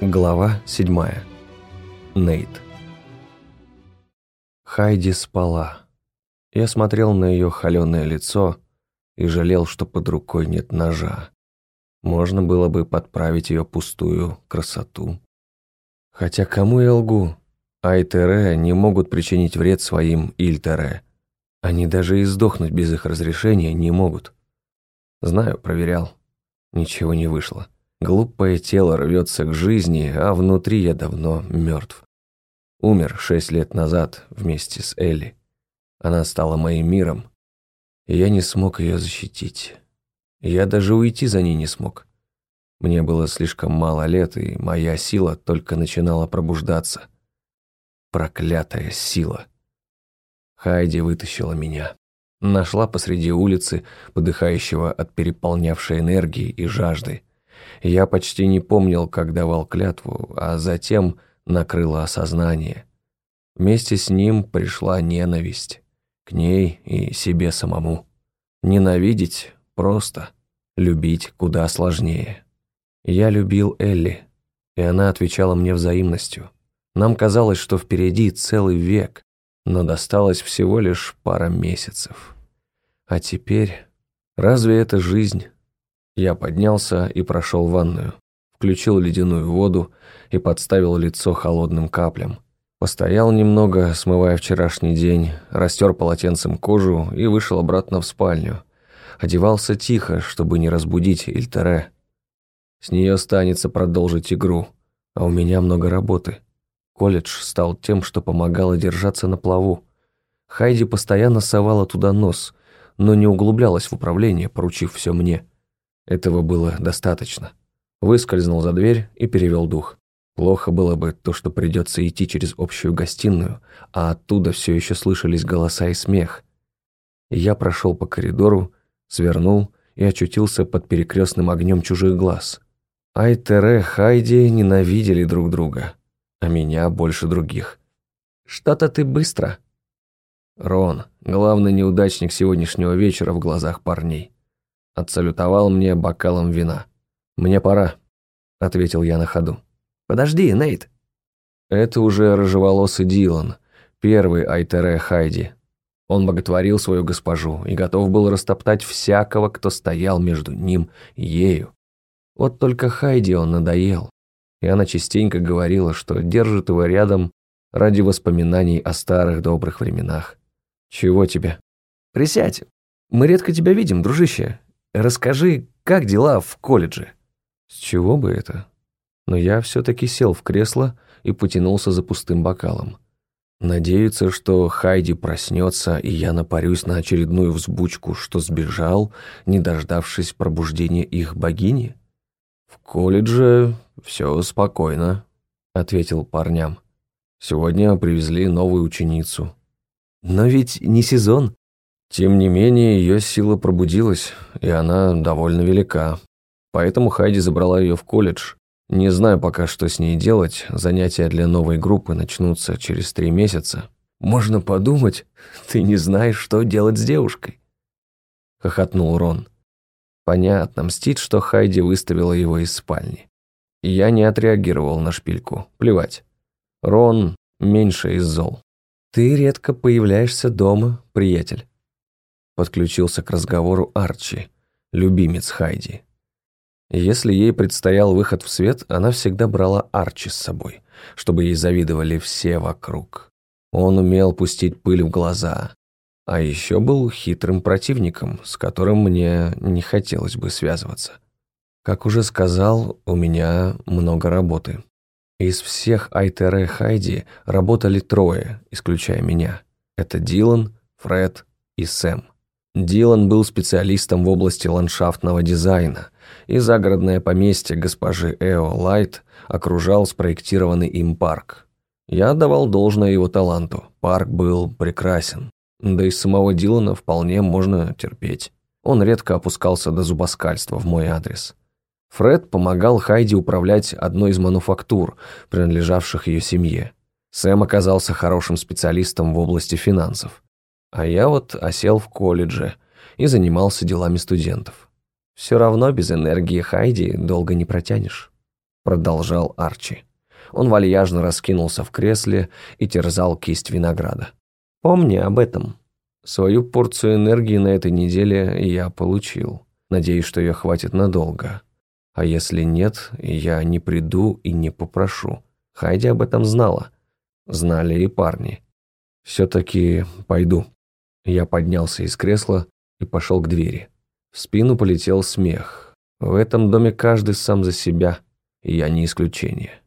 Глава 7. Нейт. Хайди спала. Я смотрел на ее холеное лицо и жалел, что под рукой нет ножа. Можно было бы подправить ее пустую красоту. Хотя кому я лгу? Айтере не могут причинить вред своим Ильтере. Они даже и сдохнуть без их разрешения не могут. Знаю, проверял. Ничего не вышло. Глупое тело рвется к жизни, а внутри я давно мертв. Умер шесть лет назад вместе с Элли. Она стала моим миром, я не смог ее защитить. Я даже уйти за ней не смог. Мне было слишком мало лет, и моя сила только начинала пробуждаться. Проклятая сила. Хайди вытащила меня. Нашла посреди улицы, подыхающего от переполнявшей энергии и жажды. Я почти не помнил, как давал клятву, а затем накрыло осознание. Вместе с ним пришла ненависть. К ней и себе самому. Ненавидеть просто, любить куда сложнее. Я любил Элли, и она отвечала мне взаимностью. Нам казалось, что впереди целый век, но досталось всего лишь пара месяцев. А теперь... Разве это жизнь? Я поднялся и прошел в ванную, включил ледяную воду и подставил лицо холодным каплям. Постоял немного, смывая вчерашний день, растер полотенцем кожу и вышел обратно в спальню. Одевался тихо, чтобы не разбудить Ильтере. С нее останется продолжить игру, а у меня много работы. Колледж стал тем, что помогало держаться на плаву. Хайди постоянно совала туда нос, но не углублялась в управление, поручив все мне. Этого было достаточно. Выскользнул за дверь и перевел дух. Плохо было бы то, что придется идти через общую гостиную, а оттуда все еще слышались голоса и смех. Я прошел по коридору, свернул и очутился под перекрестным огнем чужих глаз. Айтере Хайди ненавидели друг друга, а меня больше других. «Что-то ты быстро», Рон, главный неудачник сегодняшнего вечера в глазах парней отсалютовал мне бокалом вина. «Мне пора», — ответил я на ходу. «Подожди, Нейт». Это уже рыжеволосый Дилан, первый Айтере Хайди. Он боготворил свою госпожу и готов был растоптать всякого, кто стоял между ним и ею. Вот только Хайди он надоел, и она частенько говорила, что держит его рядом ради воспоминаний о старых добрых временах. «Чего тебе?» «Присядь. Мы редко тебя видим, дружище. Расскажи, как дела в колледже?» С чего бы это? Но я все-таки сел в кресло и потянулся за пустым бокалом. Надеются, что Хайди проснется, и я напарюсь на очередную взбучку, что сбежал, не дождавшись пробуждения их богини? «В колледже все спокойно», — ответил парням. «Сегодня привезли новую ученицу». «Но ведь не сезон», тем не менее, ее сила пробудилась, и она довольно велика. Поэтому Хайди забрала ее в колледж. Не знаю пока, что с ней делать, занятия для новой группы начнутся через три месяца. «Можно подумать, ты не знаешь, что делать с девушкой», — хохотнул Рон. Понятно, мстит, что Хайди выставила его из спальни. Я не отреагировал на шпильку, плевать. Рон меньше из зол. «Ты редко появляешься дома, приятель» подключился к разговору Арчи, любимец Хайди. Если ей предстоял выход в свет, она всегда брала Арчи с собой, чтобы ей завидовали все вокруг. Он умел пустить пыль в глаза, а еще был хитрым противником, с которым мне не хотелось бы связываться. Как уже сказал, у меня много работы. Из всех Айтере Хайди работали трое, исключая меня. Это Дилан, Фред и Сэм. Дилан был специалистом в области ландшафтного дизайна, и загородное поместье госпожи Эо Лайт окружал спроектированный им парк. Я отдавал должное его таланту, парк был прекрасен. Да и самого Дилана вполне можно терпеть. Он редко опускался до зубоскальства в мой адрес. Фред помогал Хайди управлять одной из мануфактур, принадлежавших ее семье. Сэм оказался хорошим специалистом в области финансов. А я вот осел в колледже и занимался делами студентов. Все равно без энергии Хайди долго не протянешь. продолжал Арчи. Он вальяжно раскинулся в кресле и терзал кисть винограда. «Помни об этом. Свою порцию энергии на этой неделе я получил. Надеюсь, что ее хватит надолго. А если нет, я не приду и не попрошу. Хайди об этом знала. Знали и парни. Все-таки пойду». Я поднялся из кресла и пошел к двери. В спину полетел смех. В этом доме каждый сам за себя, и я не исключение.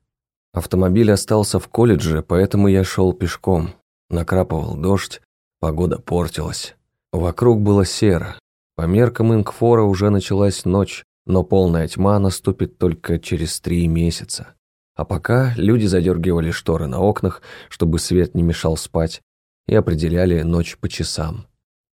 Автомобиль остался в колледже, поэтому я шел пешком. Накрапывал дождь, погода портилась. Вокруг было серо. По меркам Ингфора уже началась ночь, но полная тьма наступит только через три месяца. А пока люди задергивали шторы на окнах, чтобы свет не мешал спать, и определяли ночь по часам.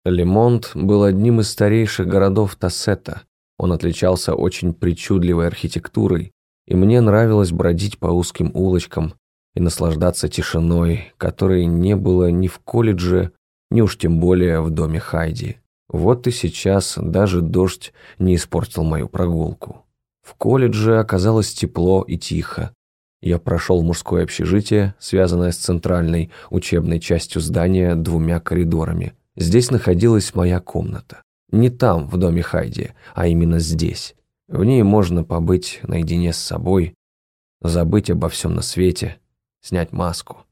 Лемонт был одним из старейших городов Тассета. Он отличался очень причудливой архитектурой, и мне нравилось бродить по узким улочкам и наслаждаться тишиной, которой не было ни в колледже, ни уж тем более в доме Хайди. Вот и сейчас даже дождь не испортил мою прогулку. В колледже оказалось тепло и тихо. Я прошел в мужское общежитие, связанное с центральной учебной частью здания двумя коридорами. Здесь находилась моя комната. Не там, в доме Хайди, а именно здесь. В ней можно побыть наедине с собой, забыть обо всем на свете, снять маску.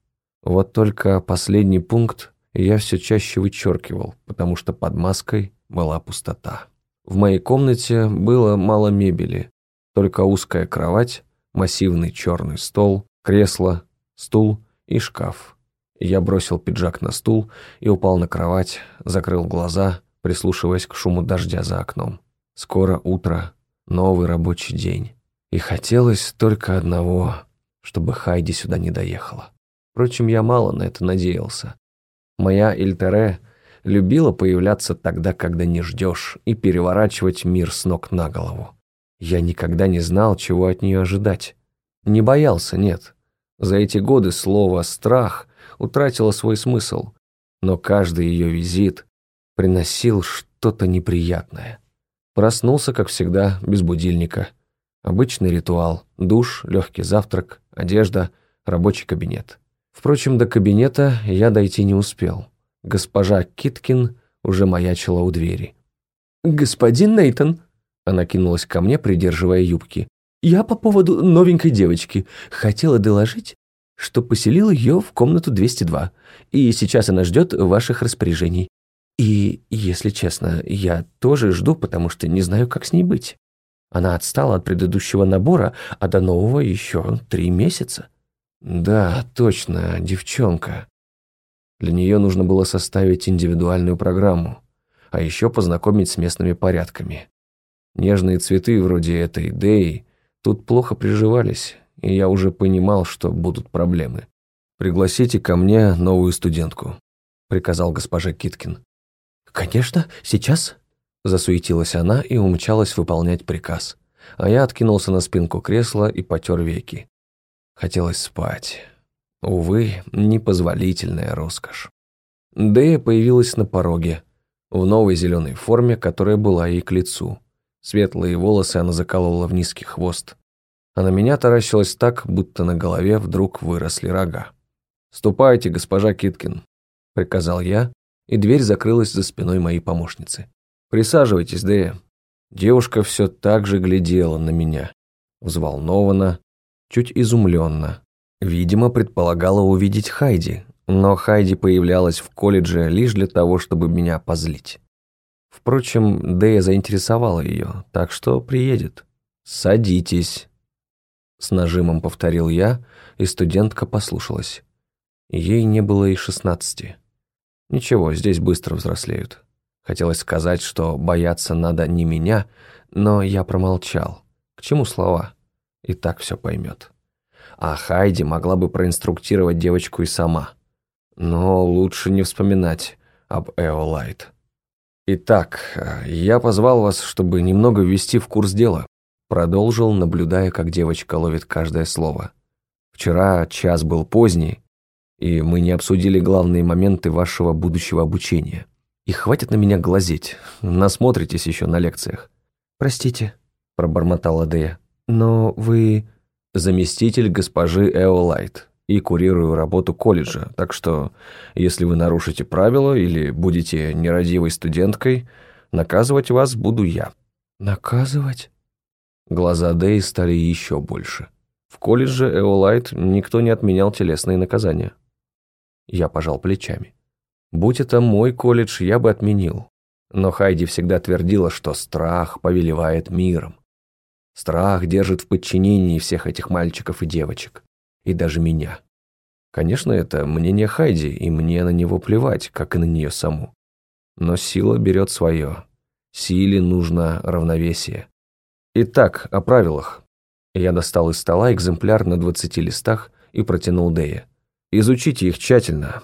Вот только последний пункт я все чаще вычеркивал, потому что под маской была пустота. В моей комнате было мало мебели, только узкая кровать, массивный черный стол, кресло, стул и шкаф. Я бросил пиджак на стул и упал на кровать, закрыл глаза, прислушиваясь к шуму дождя за окном. Скоро утро, новый рабочий день. И хотелось только одного, чтобы Хайди сюда не доехала. Впрочем, я мало на это надеялся. Моя Ильтере любила появляться тогда, когда не ждешь, и переворачивать мир с ног на голову. Я никогда не знал, чего от нее ожидать. Не боялся, нет. За эти годы слово «страх» утратила свой смысл, но каждый ее визит приносил что-то неприятное. Проснулся, как всегда, без будильника. Обычный ритуал – душ, легкий завтрак, одежда, рабочий кабинет. Впрочем, до кабинета я дойти не успел. Госпожа Киткин уже маячила у двери. «Господин Нейтон!» Она кинулась ко мне, придерживая юбки. «Я по поводу новенькой девочки. Хотела доложить, что поселил ее в комнату 202, и сейчас она ждет ваших распоряжений. И, если честно, я тоже жду, потому что не знаю, как с ней быть. Она отстала от предыдущего набора, а до нового еще три месяца. Да, точно, девчонка. Для нее нужно было составить индивидуальную программу, а еще познакомить с местными порядками. Нежные цветы вроде этой Деи тут плохо приживались, и я уже понимал, что будут проблемы. «Пригласите ко мне новую студентку», — приказал госпожа Киткин. «Конечно, сейчас», — засуетилась она и умчалась выполнять приказ. А я откинулся на спинку кресла и потер веки. Хотелось спать. Увы, непозволительная роскошь. Дэя появилась на пороге, в новой зеленой форме, которая была ей к лицу. Светлые волосы она заколола в низкий хвост, а на меня таращилась так, будто на голове вдруг выросли рога. «Ступайте, госпожа Киткин», — приказал я, и дверь закрылась за спиной моей помощницы. «Присаживайтесь, Дэя». Девушка все так же глядела на меня, взволнованно, чуть изумленно. Видимо, предполагала увидеть Хайди, но Хайди появлялась в колледже лишь для того, чтобы меня позлить. Впрочем, Дэя заинтересовала ее, так что приедет. «Садитесь», с нажимом повторил я, и студентка послушалась. Ей не было и шестнадцати. Ничего, здесь быстро взрослеют. Хотелось сказать, что бояться надо не меня, но я промолчал. К чему слова? И так все поймет. А Хайди могла бы проинструктировать девочку и сама. Но лучше не вспоминать об Эолайт. Итак, я позвал вас, чтобы немного ввести в курс дела. Продолжил, наблюдая, как девочка ловит каждое слово. «Вчера час был поздний, и мы не обсудили главные моменты вашего будущего обучения. И хватит на меня глазеть, насмотритесь еще на лекциях». «Простите», — пробормотала Дея, — «но вы...» заместитель госпожи Эолайт и курирую работу колледжа, так что, если вы нарушите правила или будете нерадивой студенткой, наказывать вас буду я». «Наказывать?» Глаза Дэй стали еще больше. В колледже Эолайт никто не отменял телесные наказания. Я пожал плечами. Будь это мой колледж, я бы отменил. Но Хайди всегда твердила, что страх повелевает миром. Страх держит в подчинении всех этих мальчиков и девочек. И даже меня. Конечно, это мнение Хайди, и мне на него плевать, как и на нее саму. Но сила берет свое. Силе нужно равновесие. Итак, о правилах. Я достал из стола экземпляр на 20 листах и протянул Дэя. Изучите их тщательно.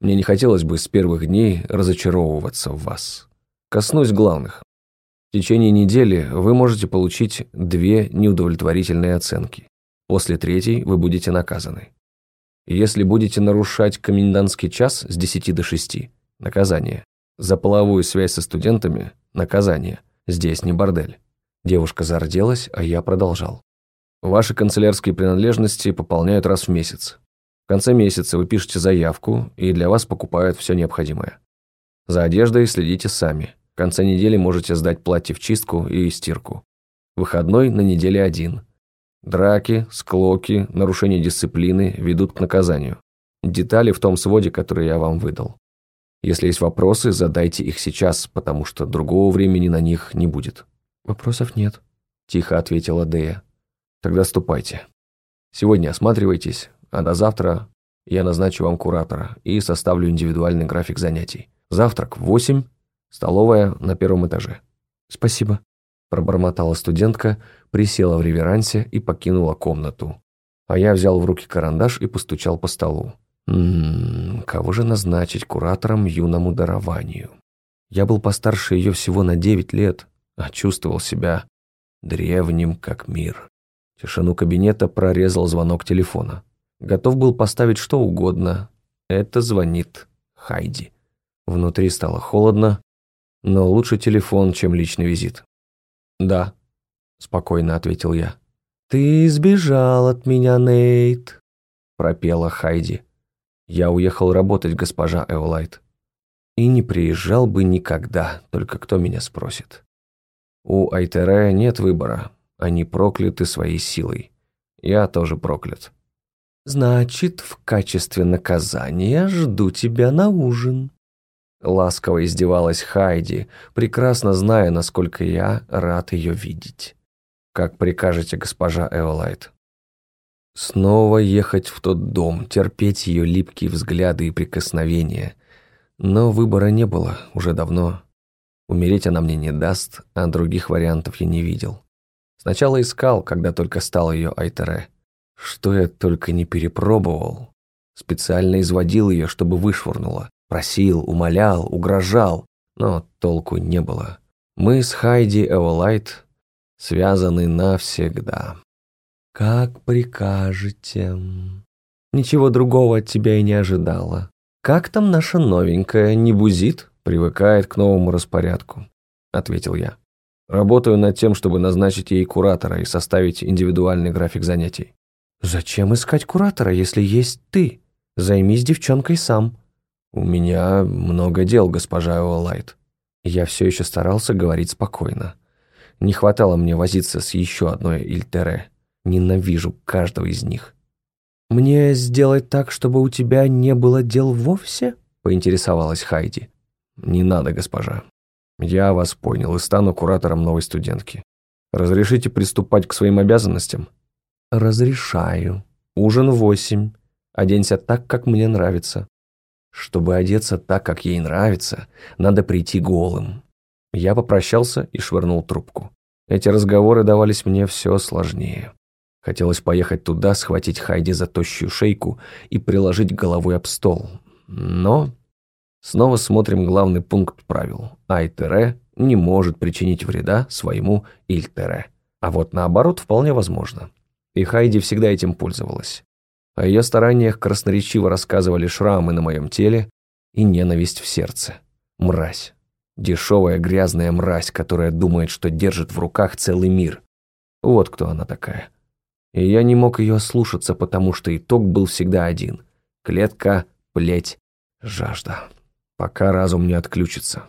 Мне не хотелось бы с первых дней разочаровываться в вас. Коснусь главных. В течение недели вы можете получить две неудовлетворительные оценки. После третьей вы будете наказаны. Если будете нарушать комендантский час с 10 до 6 – наказание. За половую связь со студентами – наказание. Здесь не бордель. Девушка зарделась, а я продолжал. Ваши канцелярские принадлежности пополняют раз в месяц. В конце месяца вы пишете заявку, и для вас покупают все необходимое. За одеждой следите сами. В конце недели можете сдать платье в чистку и стирку. Выходной на неделе один. Драки, склоки, нарушение дисциплины ведут к наказанию. Детали в том своде, который я вам выдал. Если есть вопросы, задайте их сейчас, потому что другого времени на них не будет. «Вопросов нет», – тихо ответила Дея. «Тогда ступайте. Сегодня осматривайтесь, а до завтра я назначу вам куратора и составлю индивидуальный график занятий. Завтрак в восемь, столовая на первом этаже». «Спасибо», – пробормотала студентка, присела в реверансе и покинула комнату. А я взял в руки карандаш и постучал по столу. Ммм, кого же назначить куратором юному дарованию? Я был постарше ее всего на девять лет, а чувствовал себя древним как мир. Тишину кабинета прорезал звонок телефона. Готов был поставить что угодно. Это звонит Хайди. Внутри стало холодно, но лучше телефон, чем личный визит. «Да», — спокойно ответил я. «Ты сбежал от меня, Нейт», — пропела Хайди. «Я уехал работать, госпожа Эолайт. И не приезжал бы никогда, только кто меня спросит. У Айтере нет выбора, они прокляты своей силой. Я тоже проклят. «Значит, в качестве наказания жду тебя на ужин». Ласково издевалась Хайди, прекрасно зная, насколько я рад ее видеть. «Как прикажете, госпожа Эолайт?» Снова ехать в тот дом, терпеть ее липкие взгляды и прикосновения. Но выбора не было уже давно. Умереть она мне не даст, а других вариантов я не видел. Сначала искал, когда только стал ее Айтере. Что я только не перепробовал. Специально изводил ее, чтобы вышвырнула. Просил, умолял, угрожал, но толку не было. Мы с Хайди Эолайт связаны навсегда. «Как прикажете». Ничего другого от тебя и не ожидала. Как там наша новенькая, не бузит? Привыкает к новому распорядку, ответил я. Работаю над тем, чтобы назначить ей куратора и составить индивидуальный график занятий. «Зачем искать куратора, если есть ты? Займись девчонкой сам». «У меня много дел, госпожа Уоллайт». Я все еще старался говорить спокойно. Не хватало мне возиться с еще одной Ильтере. Ненавижу каждого из них. «Мне сделать так, чтобы у тебя не было дел вовсе?» — поинтересовалась Хайди. «Не надо, госпожа. Я вас понял и стану куратором новой студентки. Разрешите приступать к своим обязанностям?» «Разрешаю. Ужин восемь. Оденься так, как мне нравится». Чтобы одеться так, как ей нравится, надо прийти голым. Я попрощался и швырнул трубку. Эти разговоры давались мне все сложнее. Хотелось поехать туда, схватить Хайди за тощую шейку и приложить головой об стол. Но снова смотрим главный пункт правил. Айтере не может причинить вреда своему Ильтере. А вот наоборот вполне возможно. И Хайди всегда этим пользовалась. О ее стараниях красноречиво рассказывали шрамы на моем теле и ненависть в сердце. Мразь. Дешевая грязная мразь, которая думает, что держит в руках целый мир. Вот кто она такая. И я не мог ее слушаться, потому что итог был всегда один. Клетка, плеть, жажда. Пока разум не отключится.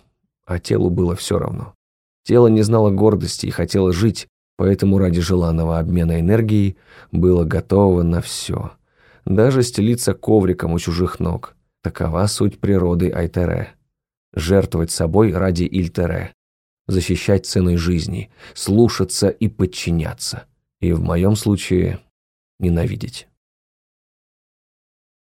А телу было все равно. Тело не знало гордости и хотело жить, поэтому ради желанного обмена энергией было готово на все. Даже стелиться ковриком у чужих ног. Такова суть природы Айтере. Жертвовать собой ради Ильтере. Защищать ценой жизни, слушаться и подчиняться. И в моем случае ненавидеть.